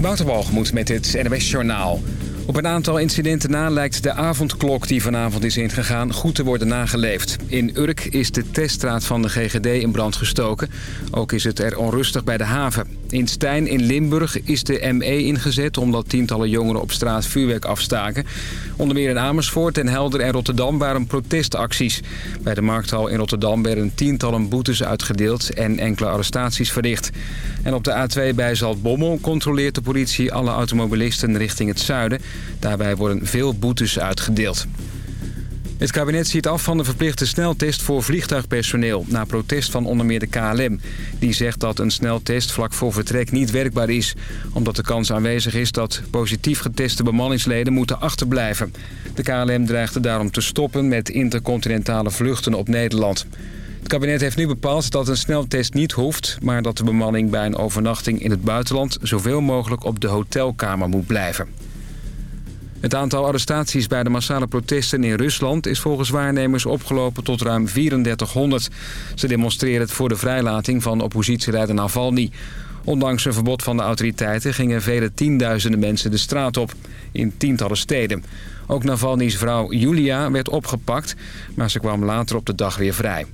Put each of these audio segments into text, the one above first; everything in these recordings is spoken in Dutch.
Wouter met het NWS Journaal. Op een aantal incidenten na lijkt de avondklok die vanavond is ingegaan goed te worden nageleefd. In Urk is de teststraat van de GGD in brand gestoken. Ook is het er onrustig bij de haven. In Stijn in Limburg is de ME ingezet omdat tientallen jongeren op straat vuurwerk afstaken. Onder meer in Amersfoort, en Helder en Rotterdam waren protestacties. Bij de Markthal in Rotterdam werden tientallen boetes uitgedeeld en enkele arrestaties verricht. En op de A2 bij Zaltbommel controleert de politie alle automobilisten richting het zuiden. Daarbij worden veel boetes uitgedeeld. Het kabinet ziet af van de verplichte sneltest voor vliegtuigpersoneel... na protest van onder meer de KLM. Die zegt dat een sneltest vlak voor vertrek niet werkbaar is... omdat de kans aanwezig is dat positief geteste bemanningsleden moeten achterblijven. De KLM dreigde daarom te stoppen met intercontinentale vluchten op Nederland. Het kabinet heeft nu bepaald dat een sneltest niet hoeft... maar dat de bemanning bij een overnachting in het buitenland... zoveel mogelijk op de hotelkamer moet blijven. Het aantal arrestaties bij de massale protesten in Rusland... is volgens waarnemers opgelopen tot ruim 3400. Ze demonstreren voor de vrijlating van oppositieleider Navalny. Ondanks een verbod van de autoriteiten gingen vele tienduizenden mensen de straat op. In tientallen steden. Ook Navalny's vrouw Julia werd opgepakt, maar ze kwam later op de dag weer vrij.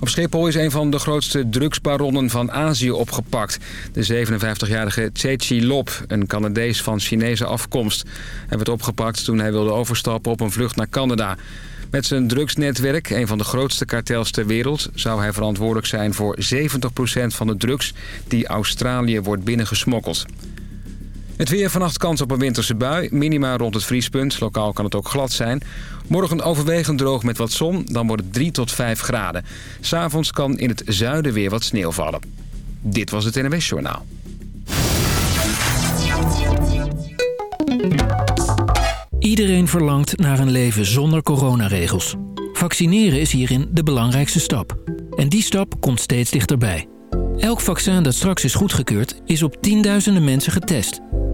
Op Schiphol is een van de grootste drugsbaronnen van Azië opgepakt. De 57-jarige Tsechi Lop, een Canadees van Chinese afkomst. Hij werd opgepakt toen hij wilde overstappen op een vlucht naar Canada. Met zijn drugsnetwerk, een van de grootste kartels ter wereld... zou hij verantwoordelijk zijn voor 70% van de drugs die Australië wordt binnengesmokkeld. Het weer vannacht kans op een winterse bui. Minima rond het vriespunt. Lokaal kan het ook glad zijn. Morgen overwegend droog met wat zon. Dan wordt het 3 tot 5 graden. S'avonds kan in het zuiden weer wat sneeuw vallen. Dit was het NWS Journaal. Iedereen verlangt naar een leven zonder coronaregels. Vaccineren is hierin de belangrijkste stap. En die stap komt steeds dichterbij. Elk vaccin dat straks is goedgekeurd is op tienduizenden mensen getest.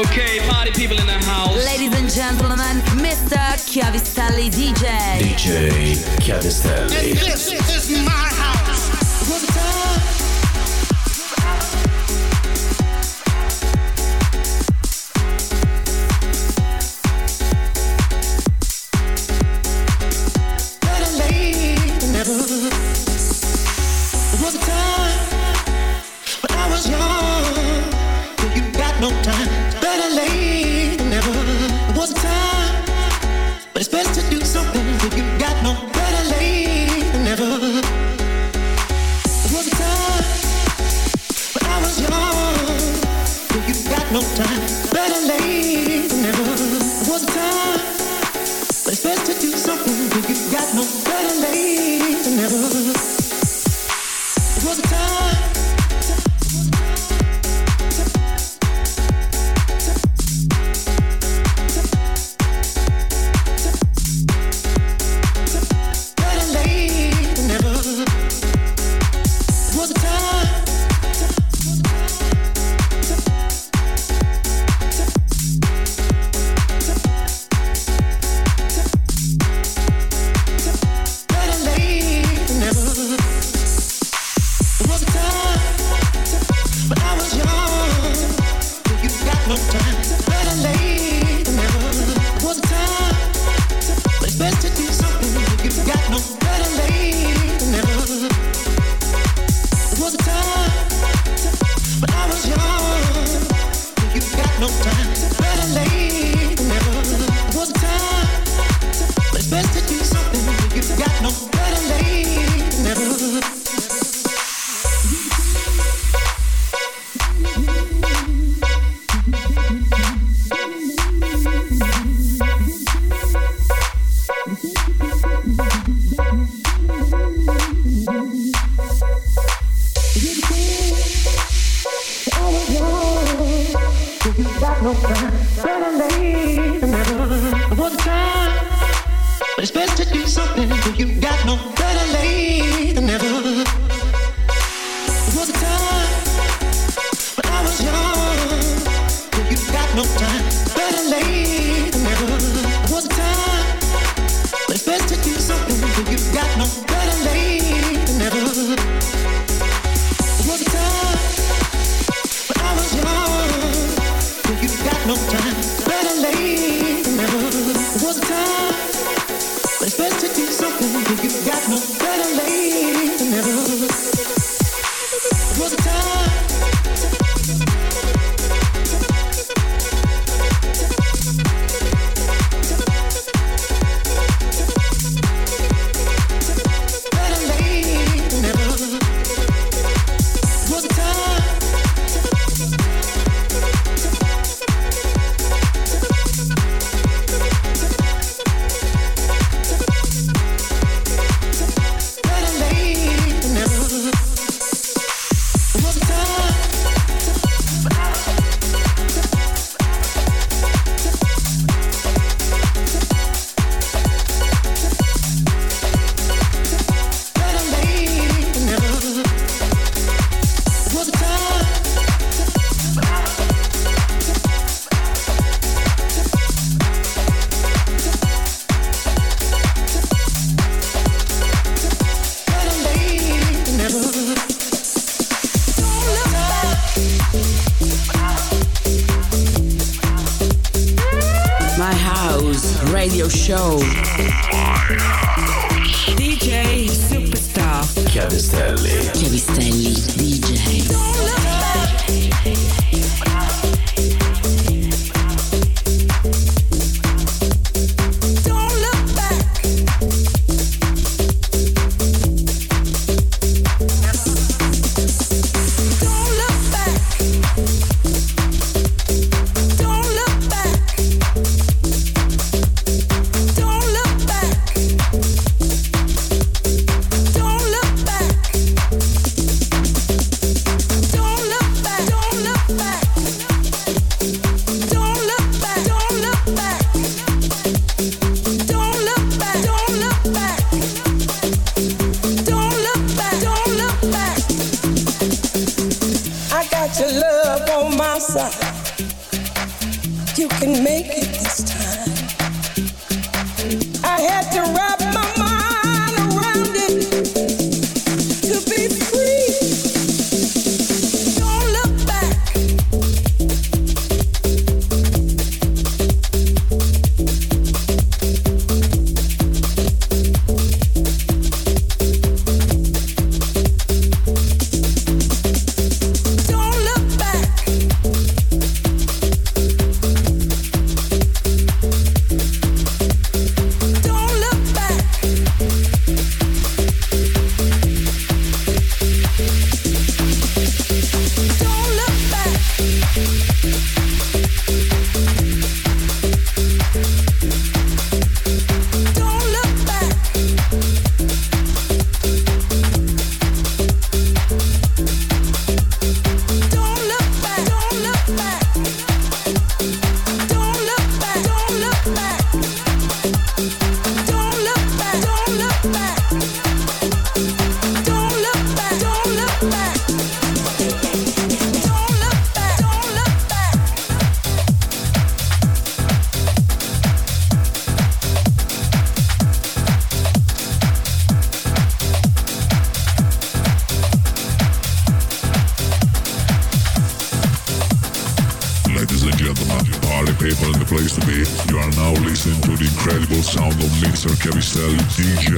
Okay, party people in the house. Ladies and gentlemen, Mr. Chiavistelli DJ. DJ Chiavistelli. And this is my but it's best to But it's best to do something when you got no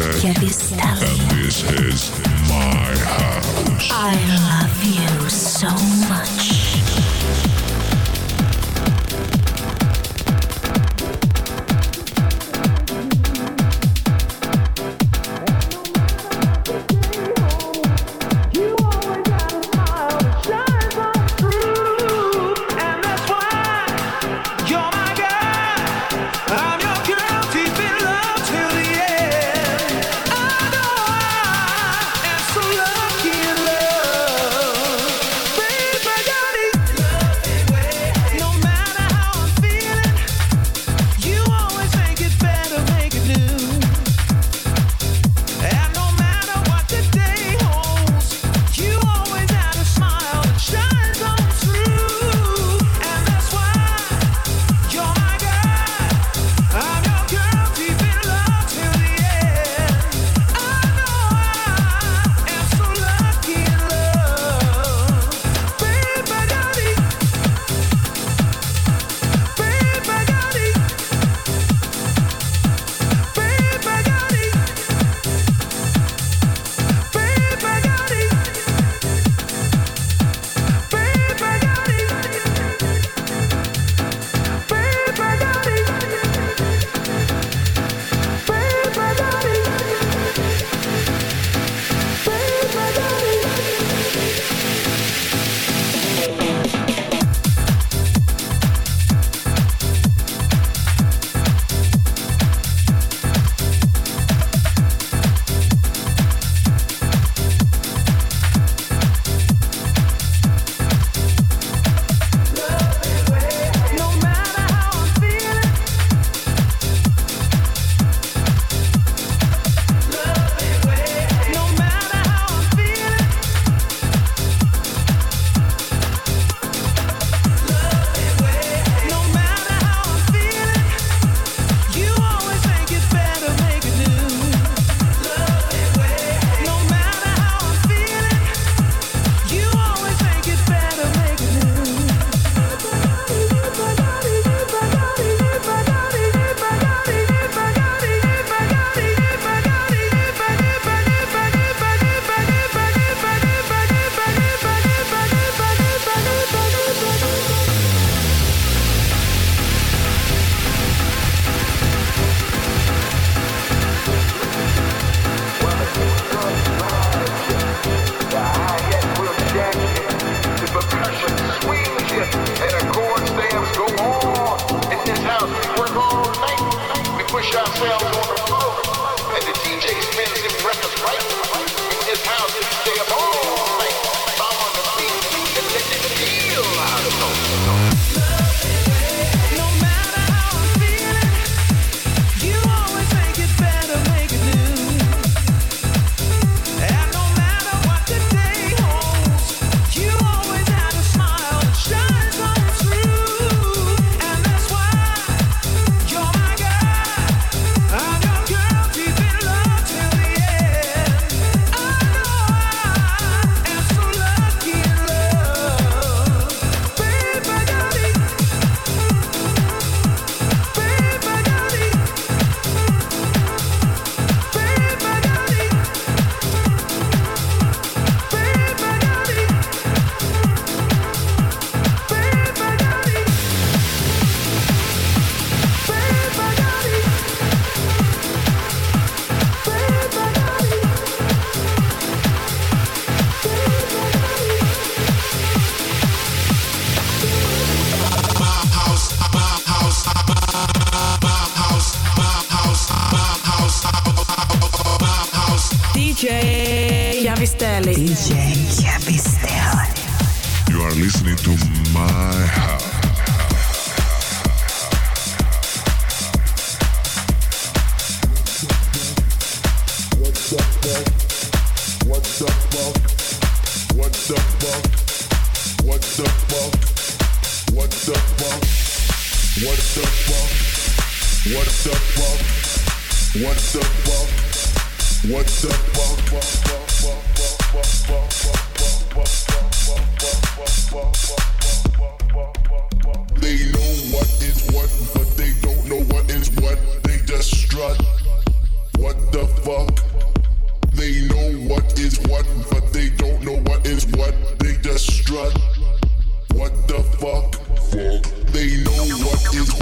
Chiavistelli. you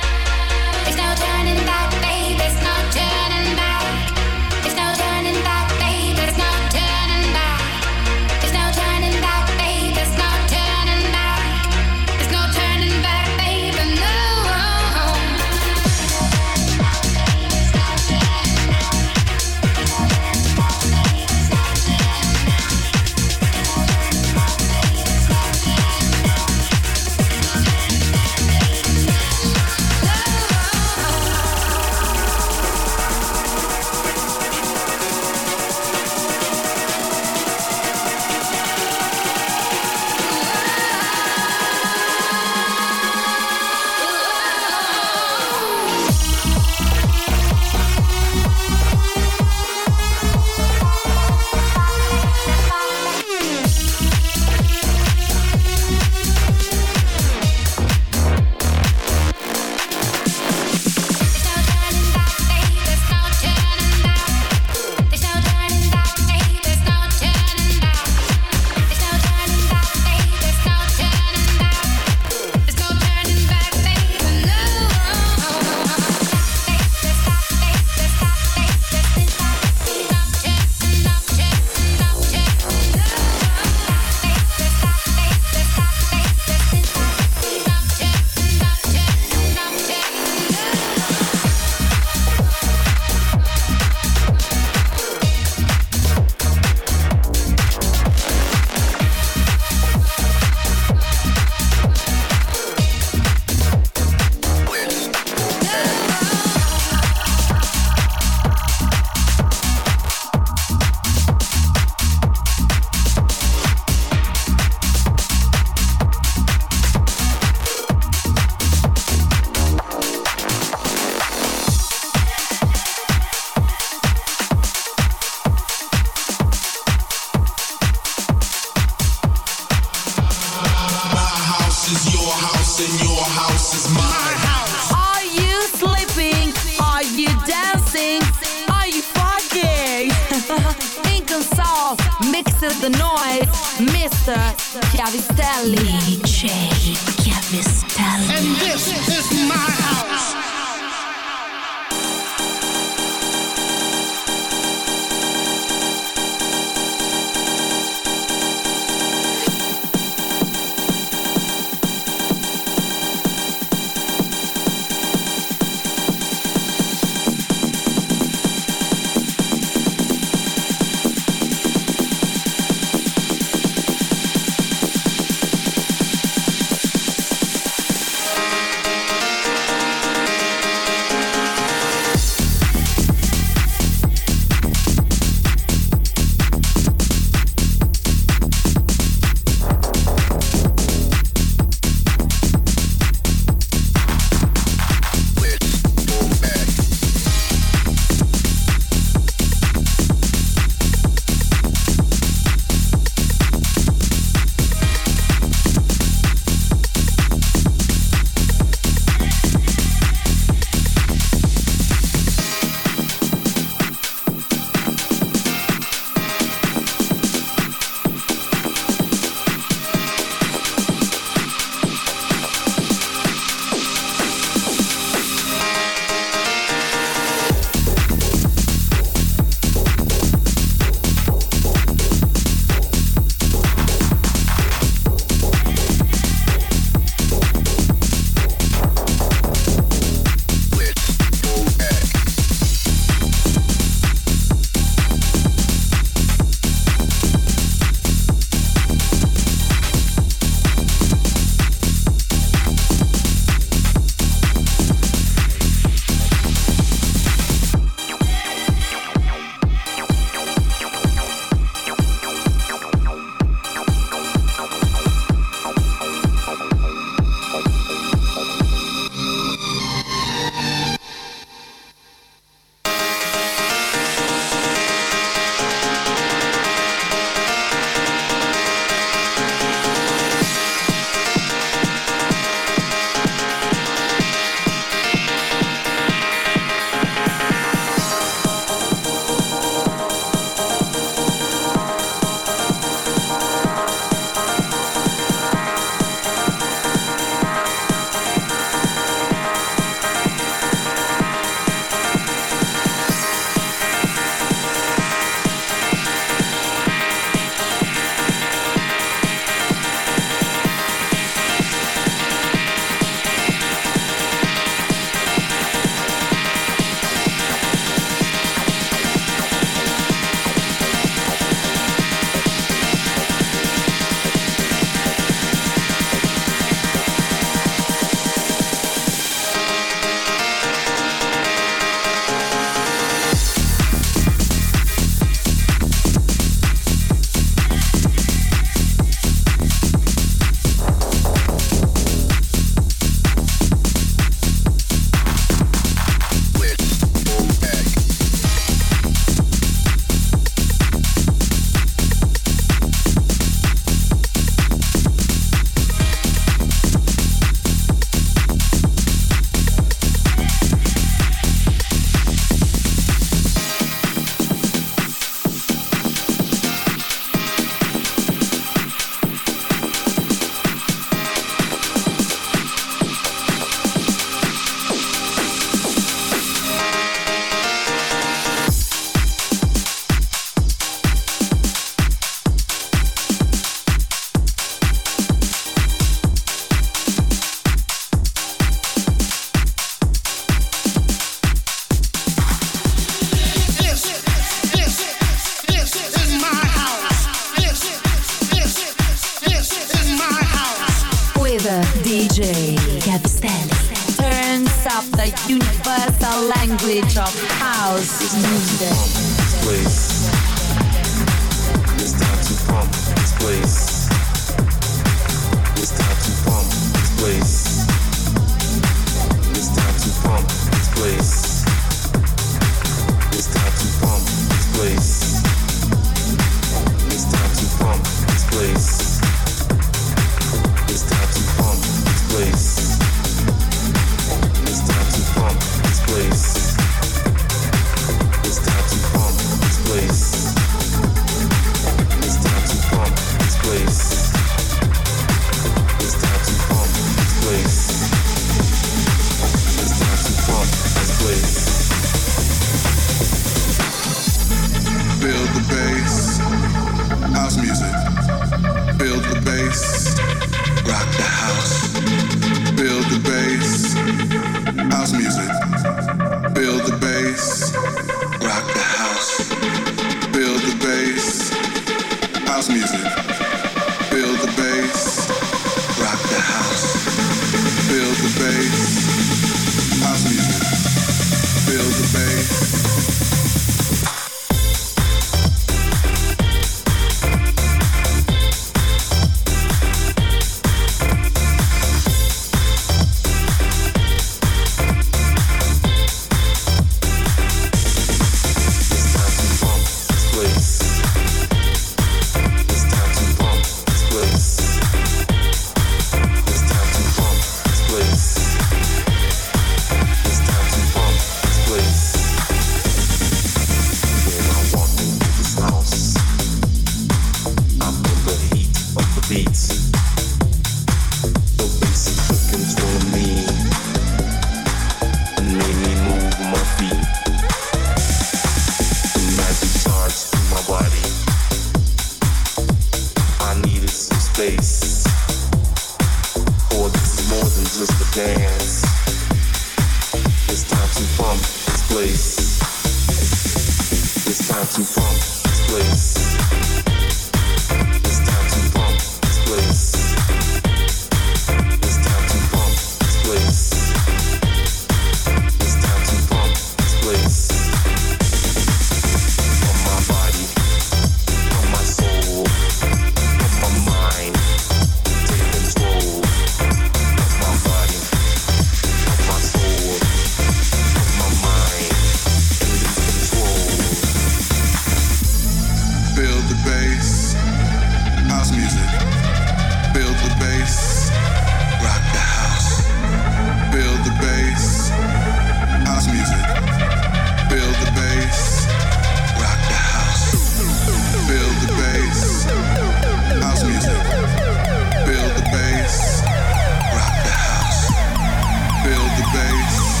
bass.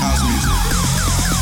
House music.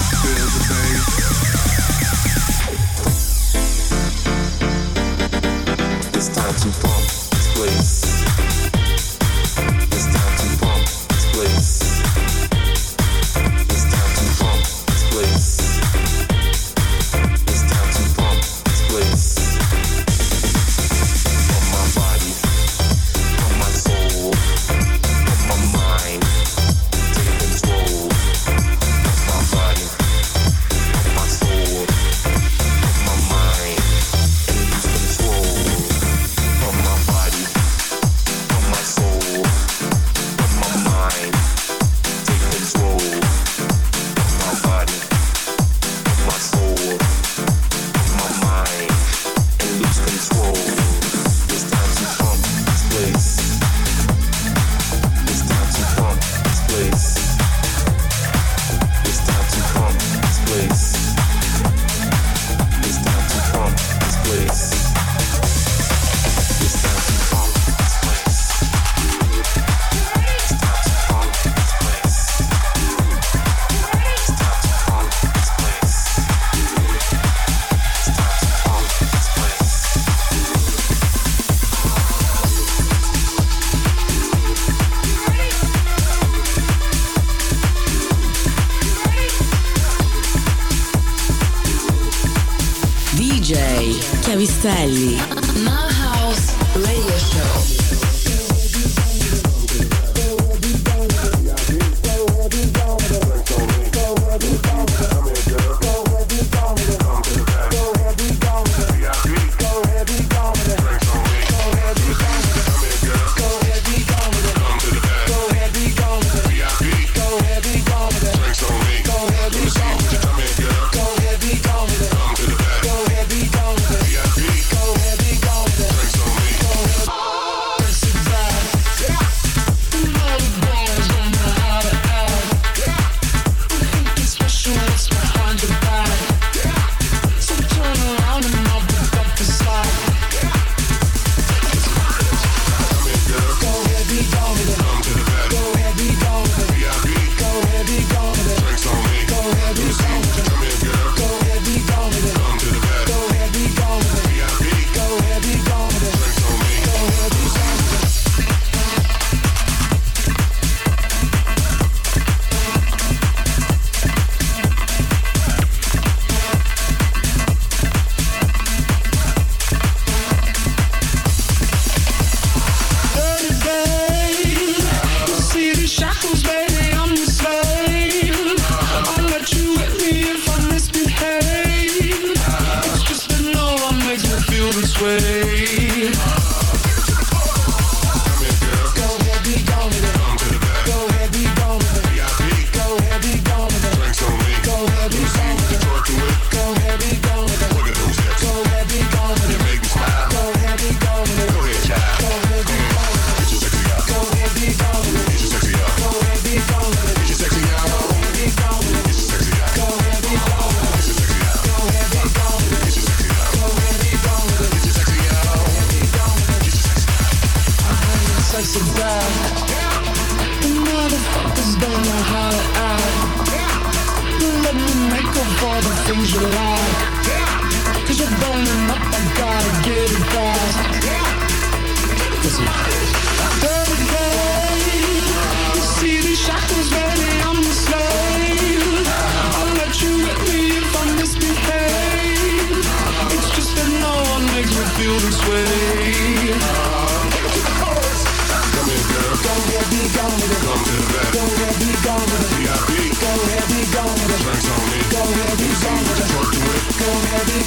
Felli.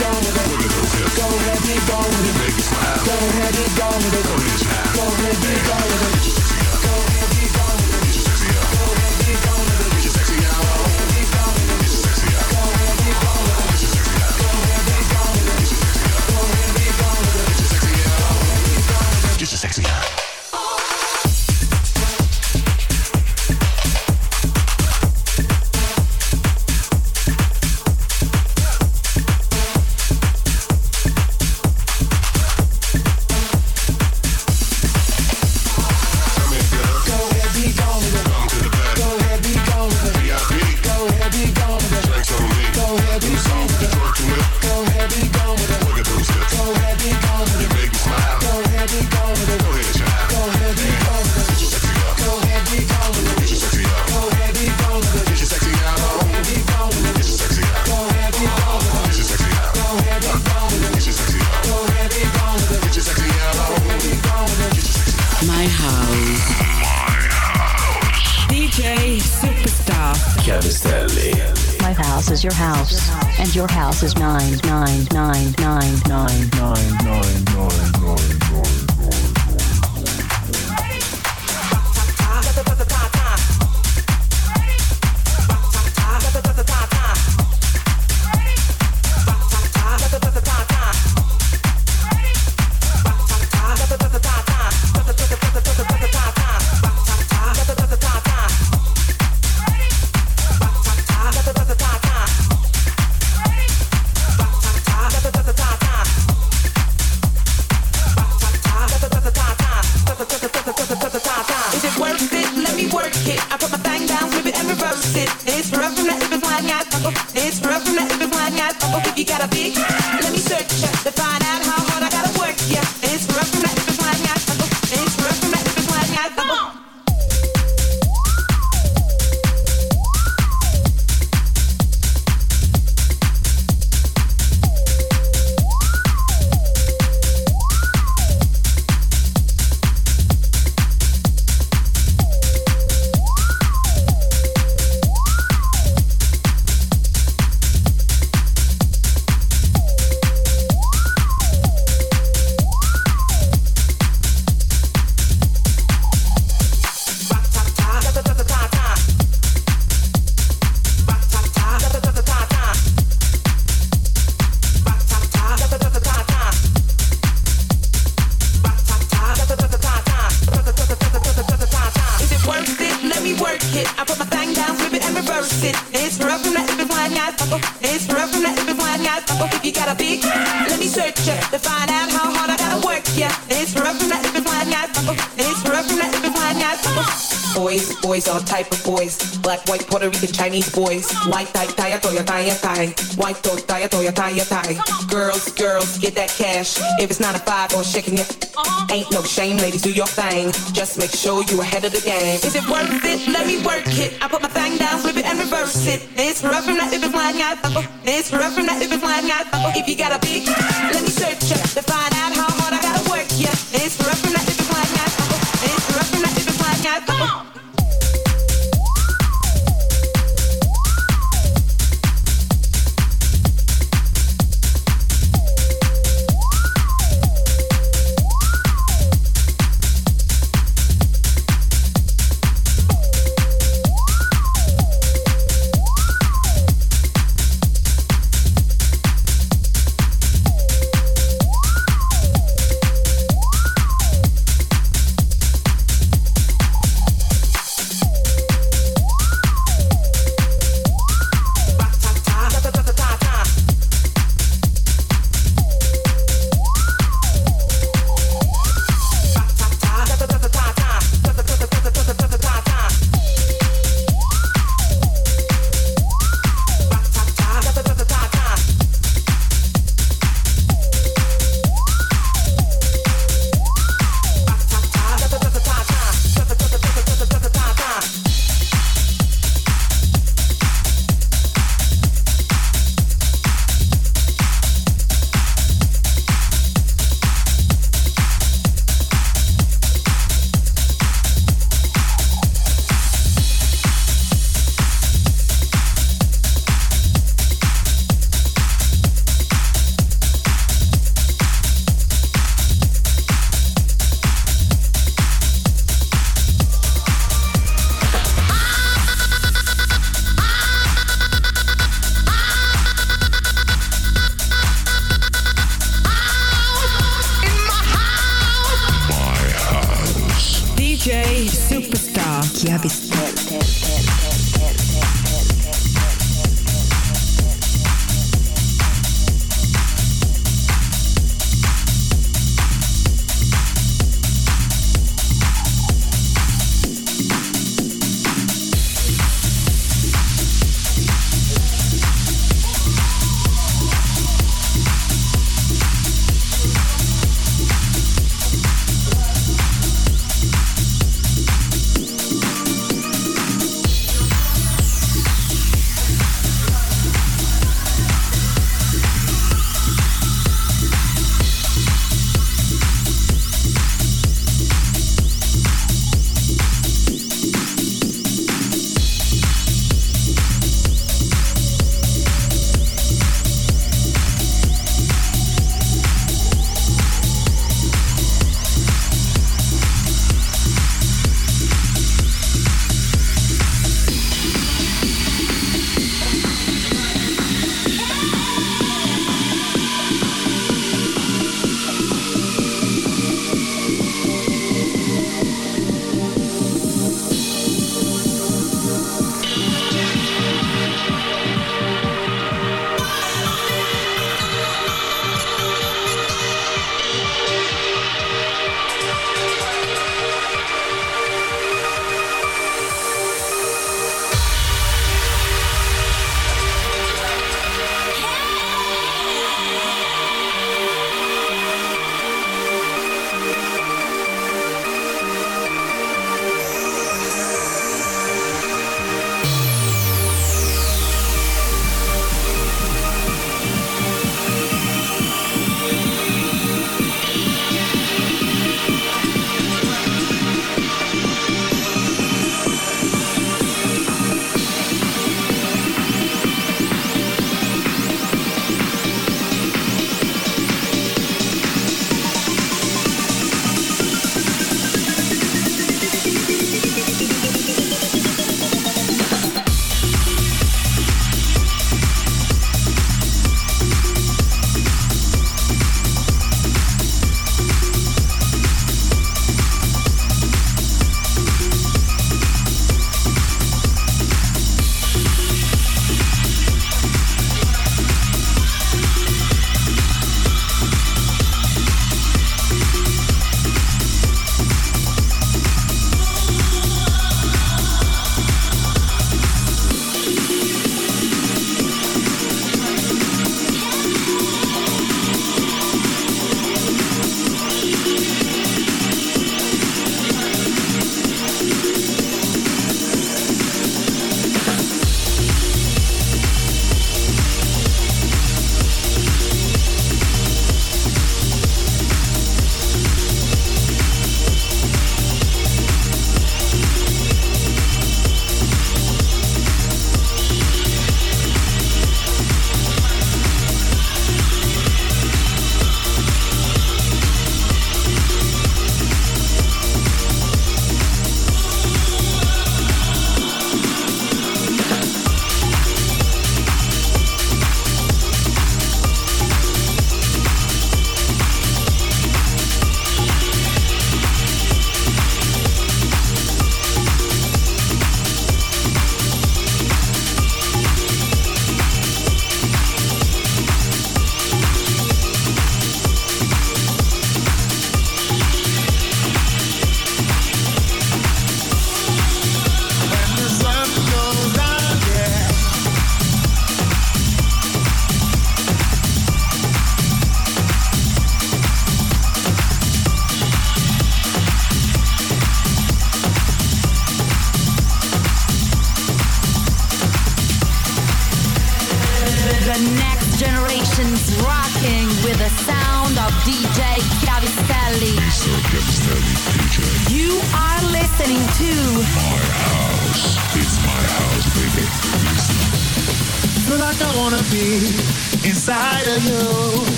go with. Don't let me go with it. Don't let me go with it. Don't let me go with it. Nine, nine, nine, nine, nine, boys. Black, white, Puerto Rican, Chinese boys. White tie, tie, toya, tie, tie. White toe, tie, toya, tie, tie. Girls, girls, get that cash. If it's not a five or shaking it, ain't no shame, ladies, do your thing. Just make sure you ahead of the game. Is it worth it? Let me work it. I put my thing down, flip it and reverse it. It's rough from that if it's wide, yeah. It's rough from that if it's wide, yeah. If you got a big, let me search ya to find out how hard I gotta work, yeah. It's rough from that if it's wide, yeah. It's rough from that if it's wide, yeah. Come on.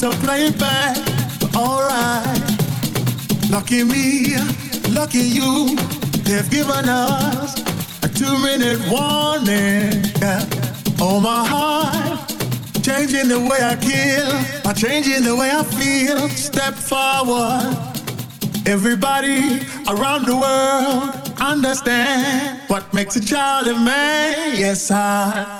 to play it back. Alright. Lucky me, lucky you. They've given us a two minute warning. Yeah. Oh, my heart. Changing the way I kill, I changing the way I feel. Step forward. Everybody around the world understand what makes a child a man. Yes, I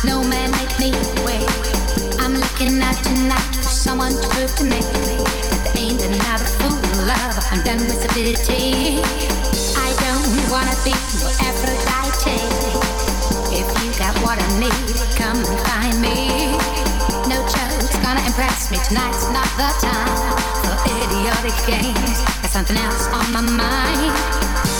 Snowman make me wait. I'm looking out tonight for someone to prove to me that there ain't another fool in love. I'm done with stupidity. I don't wanna be your Aphrodite. If you got what I need, come and find me. No joke's gonna impress me. Tonight's not the time for idiotic games. Got something else on my mind.